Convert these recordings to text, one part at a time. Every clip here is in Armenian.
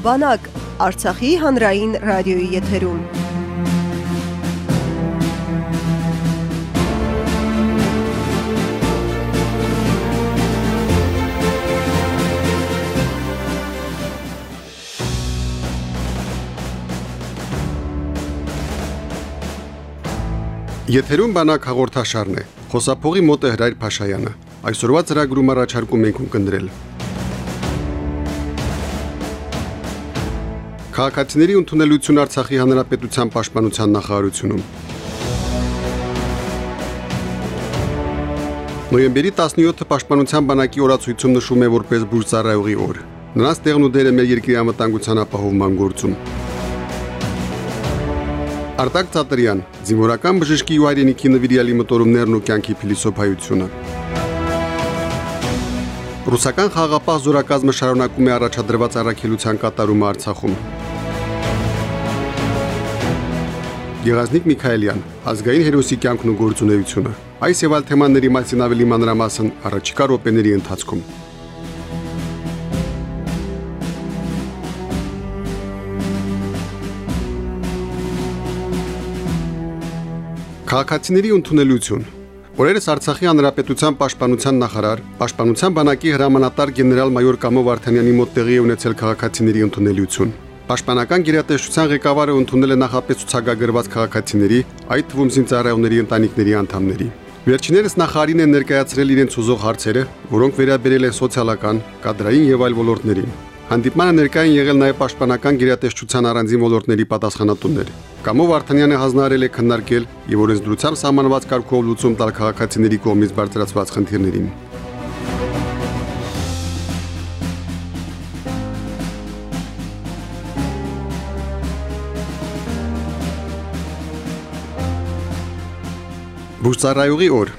Բանակ Արցախի հանրային ռադիոյի եթերում։ Եթերում բանակ հաղորդաշարն է։ Խոսափողի մոտ է Հրայր Փաշայանը։ Այսօրվա ծրագրում առաջարկում ենք ունկնդրել։ Քաղաքացիների ընդունելություն Արցախի հանրապետության պաշտպանության նախարարությունում։ Նոյեմբերի 17-ը պաշտպանության բանակի օրացույցում նշում է որպես բուրծարայողի օր։ Նրանց տեղն ու դերը մեր երկրի անվտանգության ապահովման գործում։ Արտակ Ծատրյան, զինվորական բժշկի ու հայրենիքի նվիրյալի մտորումներն ու կյանքի փիլիսոփայությունը։ Ռուսական խաղապահ զորակազմը շարունակում է առաջադրված առաքելության կատարումը Արցախում։ Գեղազնիկ Միքայելյան, ազգային հերոսի կյանքն ու գործունեությունը։ Այս եւ այլ թեմաների մասին ավելի մանրամասն առաջիկա րոպեների ընթացքում։ Քաղաքացիների ընդունելություն Օրերս Արցախի հանրապետության պաշտպանության նախարար, պաշտպանության բանակի հրամանատար գեներալ-մայոր Կամո Վարդանյանի մոտ տեղի ունեցել քաղաքացիների ընդունելություն։ Պաշտպանական գերատեսչության ղեկավարը ընդունել է նախապես ցուցակագրված քաղաքացիների, այդ թվում զինծառայողների ընտանիքների անդամների։ Վերջիներս նախարարին են ներկայացրել իրենց ուզող հարցերը, որոնք վերաբերել են սոցիալական, կադրային եւ այլ ոլորտներին։ Հանդիպմանը ներկայ են եղել նաև պաշտպանական գերատեսչության առանձին ոլորտների պատասխանատուներ։ Կամո Վարդանյանը հանձնարարել է քննարկել եւ օրենսդրությամբ սահմանված կարգով լուծում տալ քաղաքացիների կողմից բարձրացված խնդիրներին։ Բուրսարայողի օր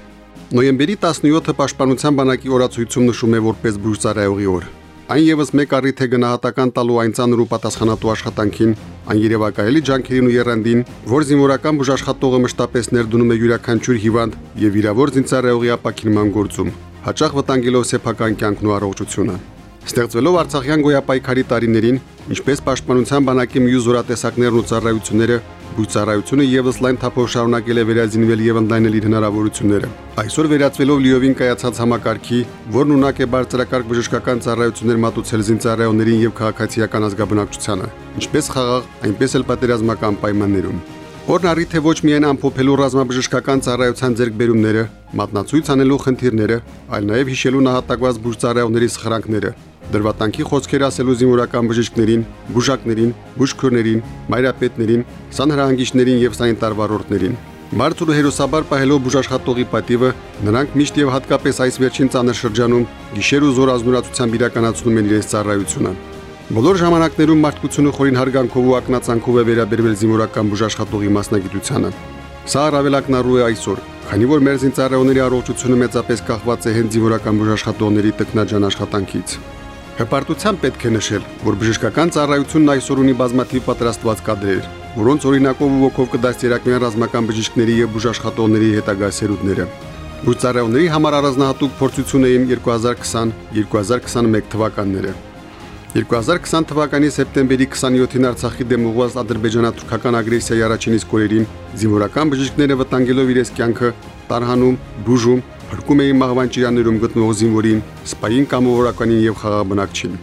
Նոյեմբերի 17-ը Պաշտպանության բանակի օրացույցում նշում է որպես Բուրսարայողի օր։ Այն եւս մեկ առիթ է գնահատական տալու այն ցանր ու պատասխանատու աշխատանքին, այն երևակայելի ջանքերին ու երանդին, որ զինվորական բուժաշխատողը մշտապես ներդնում է յուրաքանչյուր հիվանդ եւ վիրավոր զինծառայողի ապակինման գործում, հաճախ վտանգելով սեփական կյանքն ու առողջությունը։ Ստեղծվելով Արցախյան գոյապայքարի տարիներին, ինչպես պաշտպանության բանակի մյուս զորատեսակներն ու ծառայությունները, բույսարայությունը եւս լայն թափով շարունակել է վերածինվել եւ ընդլայնել իր հնարավորությունները։ Այսօր վերածվելով լիովին կայացած համակարգի, որն ունակ է բարձրակարգ բժշկական ծառայություններ մատուցել զինծառայողներին եւ քաղաքացիական ազգաբնակչությանը, ինչպես խաղաղ, այնպես էլ պատերազմական պայմաններում։ Որն առիթ է ոչ միայն ամփոփելու ռազմաբժշկական ծառայության ձեռքբերումները, մատնացույց անելու խնդիրները, այլ նաև հիշելու նահատակված բուժծառայողների սխրանքները, դրվատանքի խոսքեր ասելու զինվորական բժիշկներին, բուժակներին, բուժքորներին, մայրապետներին, սանհրահանգիչներին եւ սանիտար վարորդներին։ Բարձր ու հերոսաբար պահելով բուժաշխատողի պատիվը, նրանք միշտ եւ հատկապես այս վերջին ցաներ շրջանում գիշեր ու զոր ազնուրացությամբ իրականացնում են իրենց ծառայությունը։ Բոլոր ժամանակներում մարդկությունը խորին հարգանքով ու ակնածանքով է վերաբերվել զինվորական բուժաշխատողի մասնագիտությանը։ Սա առավելակնառու է այսօր, քանի որ մեր զինծառայողների առողջությունը մեծապես կախված է հենց զինվորական բուժաշխատողների տեխնաջան աշխատանքից։ Հպարտությամբ պետք է նշել, որ բժշկական ծառայությունն այսօր ունի բազմաթիվ պատրաստված կադրեր, որոնց օրինակով ու ոգով կդաստիարակվեն ռազմական բժիշկների եւ բուժաշխատողների հետագա սերունդները։ Բուծարայողների համար առանձնահատուկ փորձություն էին 2020-2021 թվականները։ 2020 թվականի սեպտեմբերի 27-ին Արցախի դեմ ուղղված ադրբեջանա-թուրքական ագրեսիայի առաջին իսկ օրերին զինվորական բժիշկները վտանգելով իրենց կյանքը տարհանում, բուժում փրկում էին մահվանջիրաներում գտնվող զինվորին, սպային կամավորականին եւ խաղաբնակչին։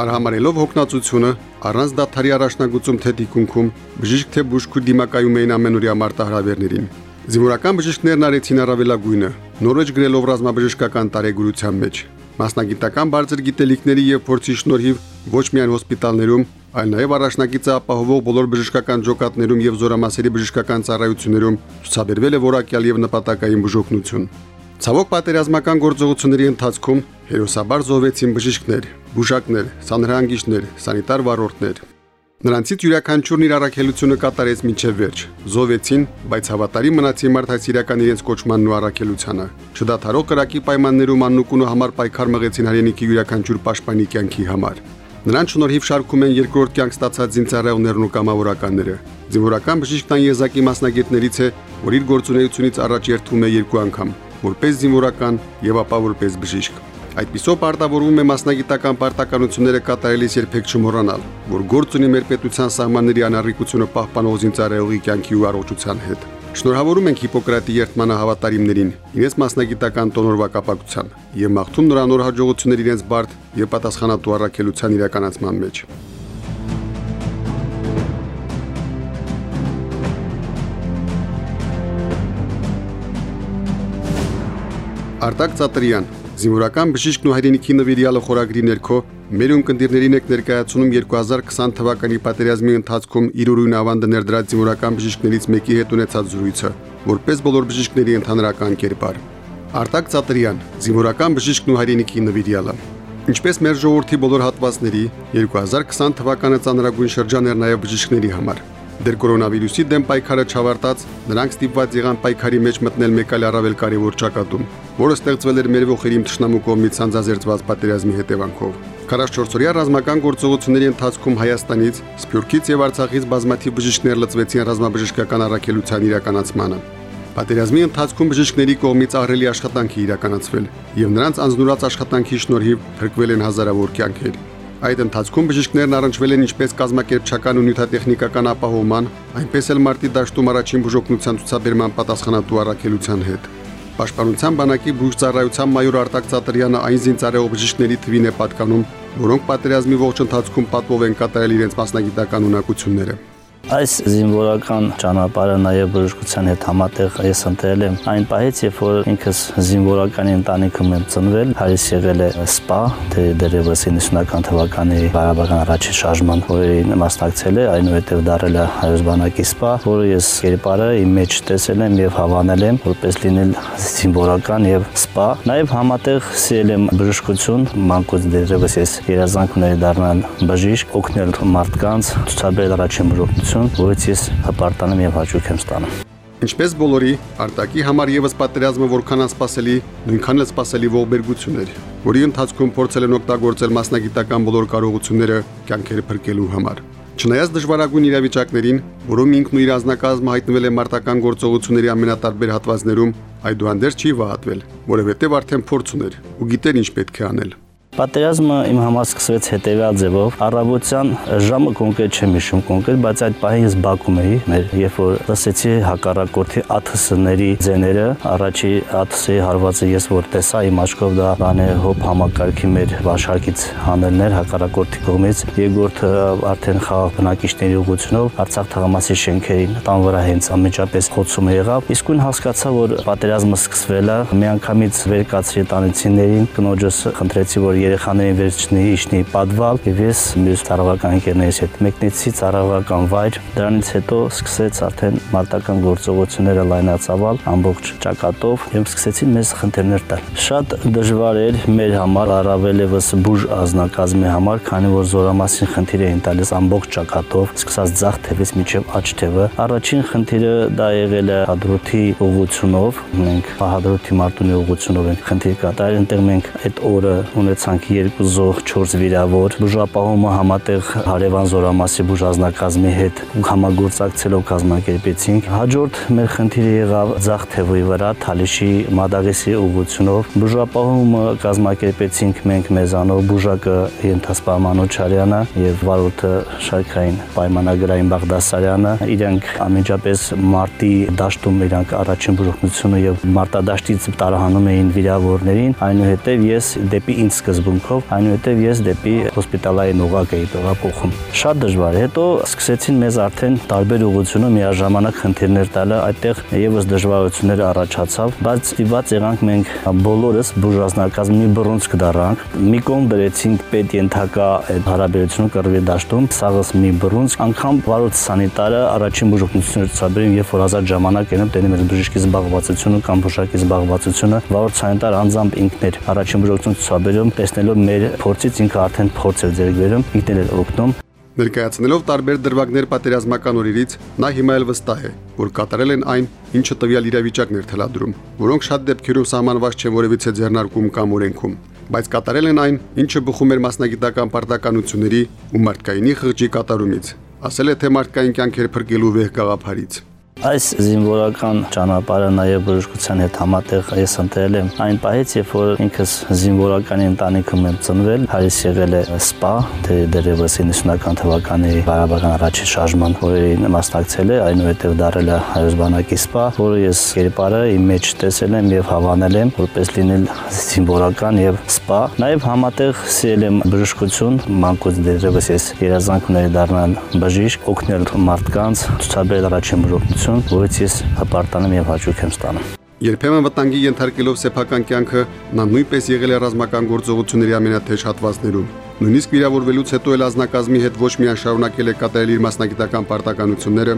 Արհամարելով հոգնածությունը, առանց դաթարի առաջնագծում թե դիկունքում, բժիշկ թե բուժքու դիմակայում էին ամենօրյա մարտահրավերներին։ Զինվորական բժիշկներն արեցին առավելագույնը, նորեջ գրելով ռազմաբժշկական տարեգրության մեջ։ Մասնագիտական բարձր գիտելիքների եւ փորձի շնորհիվ ոչ միայն հոսպիտալներում, այլ նաև առաջնակիցը ապահովող բոլոր բժշկական ջոկատներում եւ զորամասերի բժշկական ծառայություններում ցուցաբերվել է որակյալ եւ նպատակային բուժօգնություն։ Ցավոք պատերազմական գործողությունների ընթացքում հերոսաբար զոհվեցին բժիշկներ, բուժակներ, սանհրանգիչներ, սանիտար վարորդներ։ Նրանցից յուրաքանչյուրն իր առաքելությունը կատարեց մինչև վերջ։ Զոհվեցին, բայց հավատարիմ մնացին մարդասիրական իրենց կոչմանն ու առաքելությանը։ Չդադարող կրակի պայմաններում աննուկունը համար պայքար մղեցին հայրենիքի յուրաքանչյուր պաշտպանի կյանքի համար։ Նրանց շնորհիվ շարքում են երկրորդ կյանք ստացած զինծառայողներն ու կամավորականները։ Զինվորական բժիշկն այն եզակի մասնագետներից է, որ իր գործունեությունից առաջ երթվում է երկու անգամ որպես զինվորական եւ ապա որպես բժիշկ։ Այդպիսով պարտավորվում է մասնագիտական պարտականությունները կատարելիս երբեք չմոռանալ, որ գործ ունի մեր պետության սահմանների անառիկությունը պահպանող զինծառայողի կյանքի ու առողջության հետ։ Շնորհավորում ենք Հիպոկրատի երթմանը հավատարիմներին իրենց մասնագիտական տոնորվա կապակցության եւ մաղթում նրան նոր հաջողություններ իրենց բարդ եւ պատասխանատու առաքելության իրականացման մեջ։ Արտակ Ծատրյան Զինվորական բժիշկն ու հայրենիքի նվիրյալը խորագրի ներքո մեր ունկնդիրներին եք ներկայացնում 2020 թվականի պատերազմի ընթացքում իր ուրույն ավանդը ներդրած զինվորական բժիշկներից մեկի հետ ունեցած զրույցը, որպես բոլոր բժիշկների ընդհանրական կերպար։ Արտակ Ծատրյան, զինվորական բժիշկն ու հայրենիքի նվիրյալը։ Ինչպես մեր ժողովրդի բոլոր հատվածների 2020 թվականը ծանրագույն շրջան էր նաև բժիշկների համար։ Դեր կորոնավիրուսի դեմ պայքարը չավարտած, նրանք ստիպված եղան պայքարի մեջ մտնել մեկ այլ առավել կարևոր ճակատում, որը ստեղծվել էր մեր ողերիմ ճշնամու կողմից ցանցազերծված պատերազմի հետևանքով։ 44-օրյա ռազմական գործողությունների ընթացքում Հայաստանից, Սփյուռքից եւ Արցախից բազմաթիվ բժիշկներ լծվեցին ռազմաբժշկական առաքելության իրականացմանը։ Պատերազմի ընթացքում բժիշկների կողմից ահռելի աշխատանք է իրականացվել, եւ նրանց անznուրած աշխատանքի շնորհիվ փրկվել են հազարավոր կյանքեր։ Այդ ընթացքում բժիշկներն առնչվել են ինչպես կազմակերպչական ու նյութատեխնիկական ապահովման, այնպես էլ մարտի դաշտում առաջին բուժօգնության ցուցաբերման պատասխանատու առաքելության հետ։ Պաշտպանության բանակի բուժծառայության մայոր Արտակ Ծատրյանը այն զինծառայող բժիշկների թվին է պատկանում, որոնք պատերազմի ողջ ընթացքում պատվով են կատարել իրենց մասնագիտական ունակությունները։ Այս զինվորական ճանապարհը նաև բժշկության հետ համատեղ ես ընտրել եմ այն պահից, երբ որ ինքս զինվորականի ընտանիքում եմ ծնվել, հայրս եղել է սպա, դե դերևս 90-ական թվականի Ղարաբաղյան առաջին շարժման օրերին մասնակցել է, այնուհետև դարել է հայոց բանակի սպա, որը ես կերպարը իմ մեջ տեսել եմ եւ հավանել եմ, որպես լինել զինվորական եւ սպա։ Նաև համատեղ սիրել եմ բժշկություն, մանկուց դերևս ես երազանք ունեի դառնալ բժիշկ, օգնել մարդկանց, ցուցաբերել առաջին բժշկություն ուրախություն, որից ես հպարտանում եւ հաճույք եմ ստանում։ Ինչպես բոլորի, Արտակի համար եւս պատերազմը որքան անսպասելի, նույնքան էլ սպասելի ողբերգություն էր, որի ընթացքում փորձել են օգտագործել մասնագիտական բոլոր կարողությունները կյանքերը փրկելու համար։ Չնայած դժվարագույն իրավիճակներին, որում ինքն ու իր ազնագազմը հայտնվել է մարտական գործողությունների ամենատարբեր հատվածներում, այդուհանդերձ չի վհատվել, որովհետև արդեն փորձ ուներ ու գիտեր ինչ պետք է անել։ Պատերազմը իմ համար սկսվեց հետևյալ ձևով։ Առավոտյան ժամը կոնկրետ չեմ հիշում կոնկրետ, բայց այդ պահին ես Բաքում էի, մեր երբ որ լսեցի հակառակորդի ԱԹՍ-ների ձեները, առաջի ԱԹՍ-ի հարվածը ես որ տեսա իմ աչքով դա բանը հոп համակարգի մեր վաշարկից հանելներ հակառակորդի կողմից, երկրորդը արդեն խաղաղ բնակիչների ուղղությունով Արցախ թղամասի շենքերին տան վրա հենց անմիջապես խոցումը եղավ։ Իսկույն հասկացա, որ պատերազմը սկսվել է։ Միանգամից վեր կացրի տանիցիներին, կնոջս խնդրեցի, որ երեխաներին վերջնի իշնի պատվալ եւ ես մյուս ծառայական ընկերներիս հետ մեկնեցի ծառայական վայր դրանից հետո սկսեց արդեն մարտական գործողությունները լայնացավալ ամբողջ ճակատով եւ սկսեցին մեզ խնդիրներ տալ շատ դժվար էր մեր համար առավել եւս բուժ ազնակազմի համար քանի որ զորամասին խնդիր էին տալիս ամբողջ ճակատով սկսած ցախ թևից միջև աջ թևը առաջին խնդիրը դա եղել է հադրութի ուղությունով մենք հադրութի մարտունի ուղությունով ենք խնդիր կատարել այնտեղ մենք այդ օրը ունեցանք ունեցանք երկու զոհ, 4 վիրավոր։ Բուժապահումը համատեղ Հարևան զորամասի բուժազնակազմի հետ համագործակցելով կազմակերպեցինք։ Հաջորդ մեր խնդիրը եղավ ցախ թևի վրա Թալիշի Մադաղեսի ուղությունով։ Բուժապահումը կազմակերպեցինք մենք մեզանով բուժակը Ենթասպարման Օչարյանը եւ վարորդը Շարքային պայմանագրային Բաղդասարյանը։ Իրանք ամենջապես մարտի դաշտում իրանք առաջին բուժօգնությունը եւ մարտադաշտից տարահանում էին վիրավորներին, այնուհետեւ ես դեպի ինձ սկզբ սկզբունքով, այնուհետև ես դեպի հոսպիտալային ուղակ էի տեղափոխում։ Շատ դժվար։ Հետո սկսեցին մեզ արդեն տարբեր ուղղությունով միաժամանակ խնդիրներ տալը, այդտեղ եւս դժվարություններ առաջացավ, բայց ստիպված եղանք մենք բոլորս բուժազնակազմ մի բռունցք դառանք։ Մի կողմ դրեցինք պետ ենթակա այդ հարաբերությունը կռվի դաշտում, սաղս մի բռունցք, անգամ վարորդ սանիտարը առաջին բուժօգնությունները ցուցաբերում, երբ որ ազատ ժամանակ են տենում մեր բժշկի զբաղվածությունը կամ բուժակի զբաղվածությունը, վարորդ սանիտար անձամբ ինքն էր առաջին բուժօգնություն ցուցաբերում, տեսնելով մեր փորձից ինքը արդեն փորձ էր ձեռք բերում, ինքն էր օգնում։ Ներկայացնելով տարբեր դրվագներ պատերազմական օրերից, նա հիմա էլ վստահ է, որ կատարել են այն, ինչը տվյալ իրավիճակներ թելադրում, որոնք շատ դեպքերում սահմանված չեն որևիցե ձեռնարկում կամ օրենքում, բայց կատարել են այն, ինչը բխում էր մասնագիտական պարտականությունների ու մարդկայինի խղճի կատարումից, ասել է թե մարդկային կյանքեր փրկելու վեհ գաղափարից։ Այս զինվորական ճանապարհը նաև բժշկության հետ համատեղ ես ընտրել եմ այն պահից, երբ որ ինքս զինվորականի ընտանիքում եմ ծնվել, հայրս եղել է սպա, թե դերևս 90-ական թվականի բարաբական առաջին շարժման, որին մասնակցել է, այնուհետև դարել է հայոց բանակի սպա, որը ես կերպարը իմ մեջ տեսել եմ եւ հավանել եմ, որպես լինել զինվորական եւ սպա։ Նաեւ համատեղ սիրել եմ բժշկություն, մանկուց դերևս ես երազանք ուներ դառնալ բժիշկ, օգնել մարդկանց, ցուցաբերել առաջին բժշկություն ուրախություն, որից ես հպարտանում եւ հաճույք եմ ստանում։ Երբեմն վտանգի ենթարկելով սեփական կյանքը նա նույնպես եղել է ռազմական գործողությունների ամենաթեժ հատվածներում։ Նույնիսկ վիրավորվելուց հետո էլ ազնագազմի հետ ոչ միայն շարունակել է կատարել իր մասնագիտական պարտականությունները,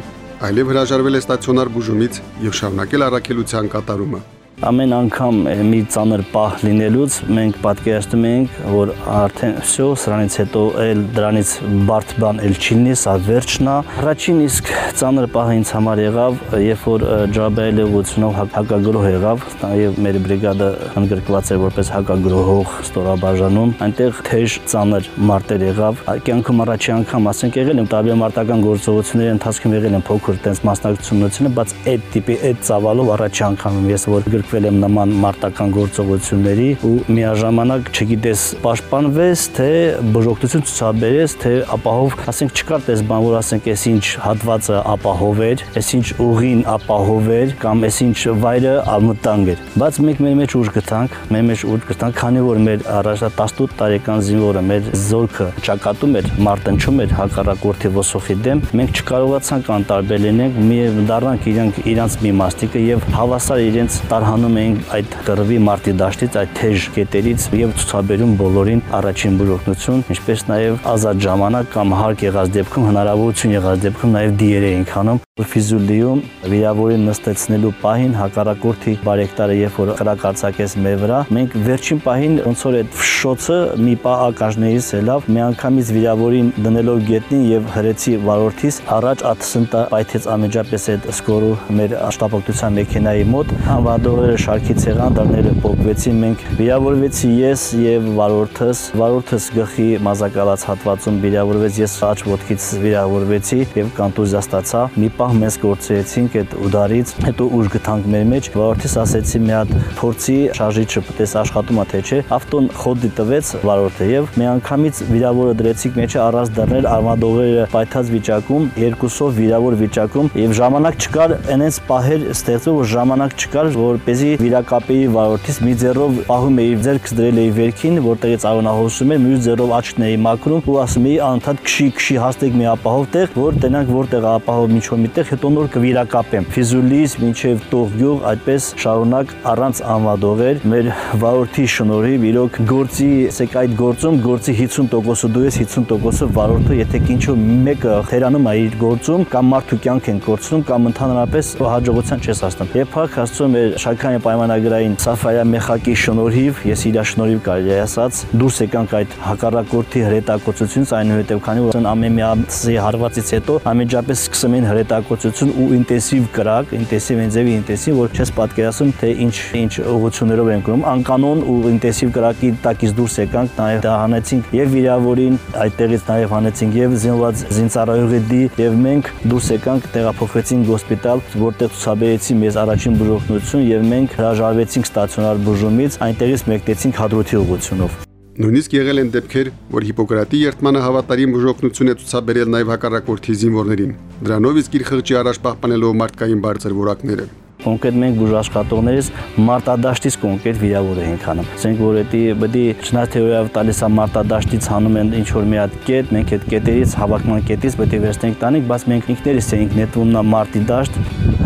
այլև հրաժարվել է ստացիոնար բուժումից եւ շարունակել առաքելության կատարումը ամեն անգամ մի ծանր պահ լինելուց մենք պատկերացնում ենք, որ արդեն всё, սրանից հետո էլ դրանից բարդ բան էլ չի լինի, սա վերջն է։ Առաջին իսկ ծանր պահը ինձ համար եղավ, երբ որ Ջաբայելի ուղությունով հակագրոհ եղավ, եւ մեր բրիգադը ընդգրկված էր որպես հակագրոհող ստորաբաժանում։ Այնտեղ թեժ ծանր մարտեր եղավ։ Կյանքում առաջի անգամ ասենք եղել եմ տարբեր մարտական գործողությունների ընթացքում եղել եմ փոքր տենց մասնակցությունները, բայց այդ տիպի այդ ծավալով առաջի անգամ ես որ գրք ստիպվել եմ նման մարտական գործողությունների ու միաժամանակ չգիտես պաշտպանվես, թե բժօգտություն ցուցաբերես, թե ապահով, ասենք չկար տես բան, որ ասենք այս ինչ հատվածը ապահով էր, այս ինչ ուղին ապահով էր կամ այս ինչ վայրը անվտանգ էր։ Բայց մենք մեր մեջ ուժ գտանք, մեր մեջ ուժ գտանք, քանի որ մեր առաջա 18 տարեկան զինվորը մեր զորքը ճակատում էր, մարտնչում էր հակառակորդի ոսոխի դեմ, մենք չկարողացանք անտարբեր լինենք, մի դառնանք իրանք իրանց մի մաստիկը եւ հավասար իրենց տարհան ստանում էինք այդ կռվի մարտի դաշտից, այդ թեժ կետերից եւ ցուցաբերում բոլորին առաջին բժօգնություն, ինչպես նաեւ ազատ ժամանակ կամ հարկ եղած դեպքում հնարավորություն եղած դեպքում նաեւ դիեր էինք անում Ֆիզուլիում վիրավորին նստեցնելու պահին հակառակորդի բարեկտարը երբ որ կրակարծակեց մեր վրա, մենք վերջին պահին ոնց որ այդ ֆշոցը մի պահ ակաժներից ելավ, միանգամից վիրավորին դնելով գետնին եւ հրեցի վարորդից առաջ աթսնտա պայթեց ամեջապես այդ սկորու մեր աշտապակտության մեքենայի մոտ, անվադողերը շարքից եղան, դռները փոկվեցին, մենք վիրավորվեցի ես եւ վարորդս, վարորդս գլխի մազակալած հատվածում վիրավորվեց, ես աջ ոտքից վիրավորվեցի եւ կանտուզիա ստացա։ Մի պահ մեզ գործեցինք այդ ուդարից, հետո ուժ գտանք մեր մեջ, վարորդից ասեցի մի հատ փորձի շարժիչը է աշխատում է թե չէ, ավտոն խոդի տվեց վարորդը եւ միանգամից վիրավորը դրեցիք մեջը առանց դռներ արմադողերը պայթած վիճակում, երկուսով վիրավոր վիճակում եւ ժամանակ չկար այնպես պահեր ստեղծում որ ժամանակ չկար որպեսի վիրակապեի վարորդից մի ձեռով պահում էի ձեռքս դրել էի վերքին որտեղից արոնահոսում էր մյուս ձեռով աչքն էի մաքրում ու ասում էի անընդհատ քշի քշի հաստեք մի ապահով տեղ որ տենանք որտեղ ապահով միջով մի այդտեղ հետո նոր կվիրակապեմ։ Ֆիզուլից մինչև Տողգյուղ այդպես շարունակ առանց անվադողեր մեր վարորդի շնորհիվ իրոք գործի, ասեք այդ գործում գործի 50%-ը դու ես 50%-ը վարորդը, եթե ինչու մեկը խերանում է իր գործում կամ մարդու կյանք են կորցնում կամ ընդհանրապես հաջողության չես հասնում։ Եվ փակ հասցում է Շաքանի պայմանագրային Սաֆայա մեխակի շնորհիվ, ես իր շնորհիվ կարելի է ասած, դուրս եկանք այդ հակառակորդի հրետակոծությունից, այնուհետև քանի որ ամեն մի ամսի հարվածից հետո ամենջապես սկսում են հրետակ հակոծություն ու ինտենսիվ կրակ, ինտենսիվ ինձեւի ինտենսիվ, որ չես պատկերացնում, թե ինչ ինչ ուղություններով են գնում։ Անկանոն ու ինտենսիվ կրակի տակից դուրս եկանք, նաև դա հանեցինք եւ վիրավորին, այդտեղից նաև հանեցինք եւ զինված զինծառայողի եւ մենք դուրս եկանք, տեղափոխվեցինք հոսպիտալ, որտեղ ցուցաբերեցի մեզ առաջին բուժօգնություն եւ մենք հրաժարվեցինք ստացիոնար բուժումից, այնտեղից մեկտեցինք հադրութի ուղությունով։ Նույնիսկ եղել են դեպքեր, որ Հիպոկրատի երթմանը հավատարիմ բժօգնություն է ցուցաբերել նաև հակառակորդի զինվորներին։ Դրանով իսկ իր խղճի առաջ պահպանելով մարդկային բարձր որակները կոնկրետ մենք բուժաշխատողներից մարտադաշտից կոնկրետ վիրավոր ենք հանում։ Ասենք որ դա բդի չնայած թեորիայով տալիս է մարտադաշտից հանում են ինչ որ մի հատ կետ, մենք այդ կետերից հավաքման կետից պետք է վերցնենք տանիք, բայց մենք ինքներս էինք նետվում նա մարտի դաշտ,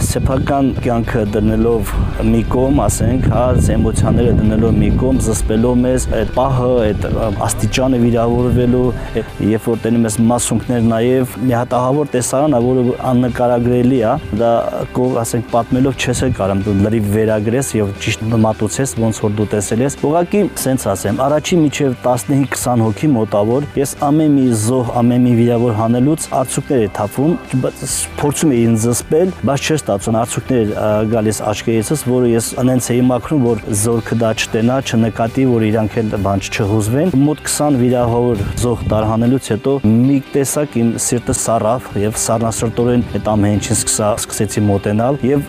սեփական կյանքը դնելով մի կողմ, ասենք, հա, էմոցիաները դնելով մի կողմ, զսպելով մեզ այդ պահը, այդ աստիճանը վիրավորվելու, երբ որ տենում ես մասունքներ նաև մի հատ ահավոր տեսարան է, որը աննկարագրելի է, դա կող, ասենք, պատմելով չես էլ կարամ դու լրիվ վերագրես եւ ճիշտ մատուցես ոնց որ դու տեսել ես։ Ուղղակի սենց ասեմ, առաջի միջև 15-20 հոգի մոտավոր ես ամեն մի զոհ, ամեն մի վիրավոր հանելուց արդյունքներ է թափվում, փորձում էի ինձ զսպել, բայց չէր ստացվում արդյունքներ գալիս աչքերիցս, որը ես անենց էի մաքրում, որ զորքը դա չտենա, չնկատի, որ իրանք էլ բան չհուզվեն։ Մոտ 20 վիրահավոր զոհ տարհանելուց հետո մի տեսակ իմ սիրտը սառավ եւ սառնասրտորեն այդ ամեն ինչին սկսեցի մոտենալ եւ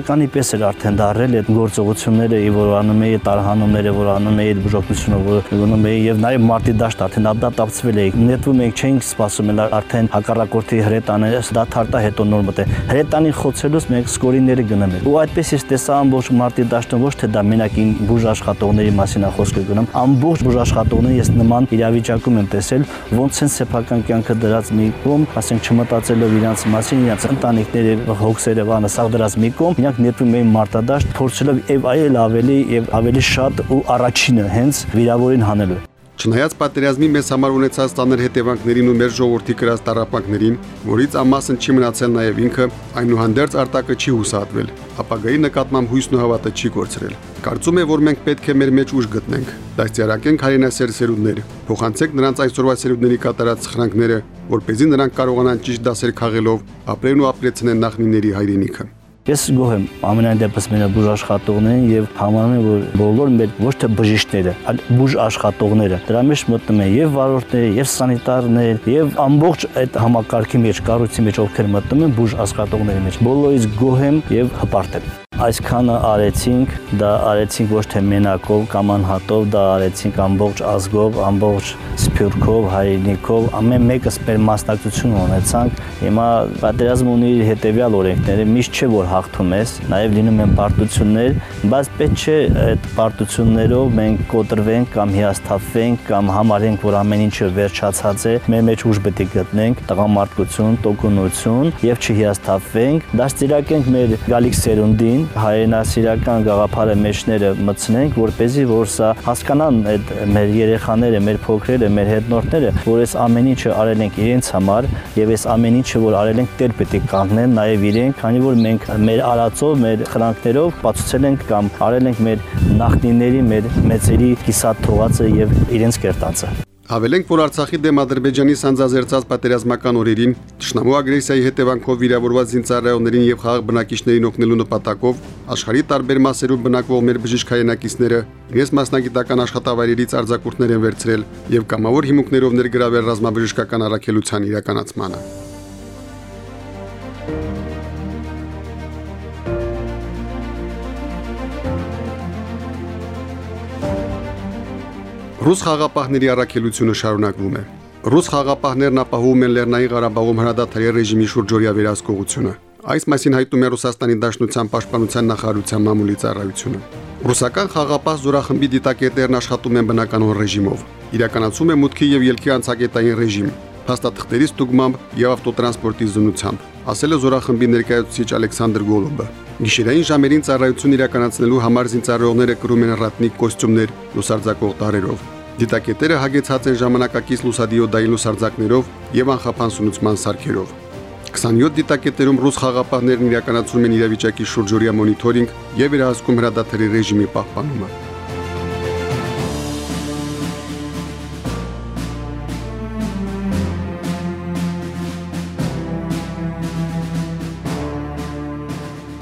սովորականի պես էր արդեն դարել այդ գործողությունները, որ անում էի տարհանումները, որ անում էի այդ բժշկությունը, որ գնում էի եւ նաեւ մարտի դաշտ արդեն ադապտացվել էի։ Նետվում էինք չէինք սպասում էլ արդեն հակառակորդի հրետանը դա թարտա հետո նոր մտե։ Հրետանի խոցելուց մենք սկորիները գնում ենք։ Ու այդպես ես տեսա ամբողջ մարտի դաշտը ոչ թե դա մենակ ին բուժ աշխատողների մասին է խոսքը գնում, ամբողջ բուժ աշխատողները ես նման իրավիճակում եմ տեսել, ոնց են սեփական կյանքը դրած մի կողմ, ասենք չմտածելով իրանց մասին, իրանց ընտանիքների հոգսերը վանը սաղ դրած մի կողմ, իրանք նետվում էին մարտադաշտ, փորձելով եւ այլ ավելի եւ ավելի շատ ու առաջինը հենց վիրավորին հանելու։ Չնայած պատերազմի մեզ համար ունեցած ծանր հետևանքներին ու մեր ժողովրդի կրած տարապանքներին, որից ամասն չի մնացել նաև ինքը, այնուհանդերձ արտակը չի հուսահատվել, ապագայի նկատմամբ հույսն ու հավատը չի կորցրել։ Կարծում է, որ մենք պետք է մեր մեջ ուժ գտնենք, դաստիարակենք հայրենասեր սերունդներ, փոխանցենք նրանց այսօրվա սերունդների կատարած սխրանքները, որ เป զի նրանք կարողանան ճիշտ դասեր քաղելով ապրեն ու ապրեցնեն նախնիների հայրենիքը։ Ես գոհ եմ ամենայն դեպս մեր բուժ աշխատողներին եւ համարում եմ որ բոլոր մեր ոչ թե բժիշկները, այլ բուժ աշխատողները դրա մեջ մտնում են եւ վարորդները, եւ սանիտարներ, եւ ամբողջ այդ համակարգի մեջ, կառույցի մեջ ովքեր մտնում են բուժ աշխատողների մեջ։ Բոլորից գոհ եմ եւ հպարտ եմ այսքանը արեցինք, դա արեցինք ոչ թե մենակով կամ անհատով, դա արեցինք ամբողջ ազգով, ամբողջ սփյուռքով, հայրենիքով, ամեն մեկս մեր մասնակցություն ունեցանք։ Հիմա պատերազմը ունի իր հետևյալ օրենքները, միշտ չէ որ հաղթում ես, նաև լինում են պարտություններ, բայց պետք չէ այդ պարտություններով մենք կոտրվենք կամ հիասթափվենք կամ համարենք, որ ամեն ինչը վերջացած է, մեր մեջ ուժ պետք է գտնենք, տղամարդկություն, տոկունություն եւ չհիասթափվենք, դաստիարակենք մեր գալիք սերունդին, հայրենասիրական գաղափարը մեջները մտցնենք, որ เป զի որ սա հասկանան այդ մեր երեխաները, մեր փոքրերը, մեր հետնորդները, որ այս ամեն ինչը արել ենք իրենց համար եւ այս ամեն ինչը որ արել ենք Տեր պետք է կաննեն նաեւ իրենք, քանի որ մենք մեր արածով, մեր խրանքներով բացուցել ենք կամ արել ենք մեր նախնիների, մեր մեծերի կիսատ թողածը եւ իրենց կերտածը։ Հավելենք, որ Արցախի դեմ Ադրբեջանի սանձազերծած պատերազմական օրերին ճշնամու ագրեսիայի հետևանքով վիրավորված զինծառայողներին եւ խաղաղ բնակիչներին օգնելու նպատակով աշխարհի տարբեր մասերում բնակվող մեր բժիշկայնակիցները իրենց մասնագիտական աշխատավայրերից արձակուրդներ են վերցրել եւ կամավոր հիմունքներով ներգրավել ռազմաբժշկական առաքելության իրականացմանը։ Ռուս խաղապահների առաքելությունը շարունակվում է։ Ռուս խաղապահներն ապահովում են Լեռնային Ղարաբաղում հրադադարի ռեժիմի շուրջօրյա վերահսկողությունը։ Այս մասին հայտնում է Ռուսաստանի Դաշնության Պաշտպանության նախարարության մամուլի ծառայությունը։ Ռուսական խաղապահ զորախմբի դիտակետերն աշխատում են բնականոն ռեժիմով։ Իրականացում է մուտքի եւ ելքի անցակետային ռեժիմ, փաստաթղթերի ստուգմամբ եւ ավտոտրանսպորտի զննությամբ, ասել է զորախմբի ներկայացուցիչ Ալեքսանդր Գոլոբը։ Գիշերային ժամերին ծառայություն իրականացնելու համար զինծառայողները կրում են ռատնիկ կոստյումներ լուսարձակող տարերով։ Դիտակետերը հագեցած են ժամանակակից լուսադիոդային լուսարձակներով եւ անխափան սնուցման սարքերով։ 27 դիտակետերում ռուս խաղապահներն իրականացնում են իրավիճակի շուրջօրյա մոնիթորինգ եւ վերահսկում հրադադարի ռեժիմի պահպանումը։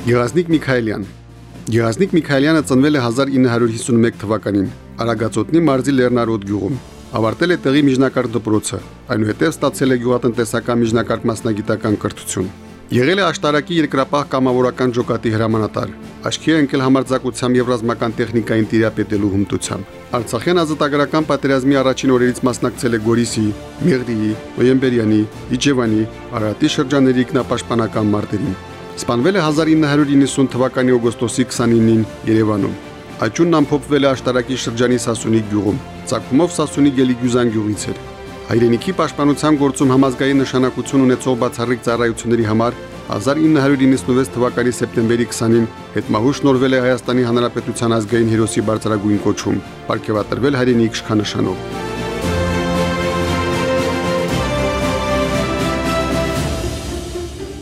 Եղազնիկ Միքայելյան Եղազնիկ Միքայելյանը ծնվել է 1951 թվականին Արագածոտնի մարզի Լեռնարոդ գյուղում։ Ավարտել է տեղի միջնակարգ դպրոցը, այնուհետև ստացել է գյուղատնտեսական միջնակարգ մասնագիտական կրթություն։ Եղել է աշտարակի երկրապահ կամավորական ջոկատի հրամանատար։ Աչքի ընկել համարձակությամբ եւ ռազմական տեխնիկային տիրապետելու հմտությամբ։ Արցախյան ազատագրական պատերազմի առաջին օրերից մասնակցել է Գորիսի, Մեղրիի, Նոյեմբերյանի, Իջևանի, Արարատի շրջանների ինքնապաշտպանական մարտերին։ Սպանվել է 1990 թվականի օգոստոսի 29-ին Երևանում։ Աճունն ամփոփվել է աշտարակի շրջանի Սասունի գյուղում։ Ցակումով Սասունի Գելիգյուզան գյուղից էր։ Հայրենիքի պաշտպանության գործում համազգային նշանակություն ունեցող բացառիկ ծառայությունների համար 1996 թվականի սեպտեմբերի 20-ին հետմահու շնորվել է Հայաստանի Հանրապետության ազգային հերոսի բարձրագույն կոչում, ապարգևատրվել հայրենի իշխանանշանով։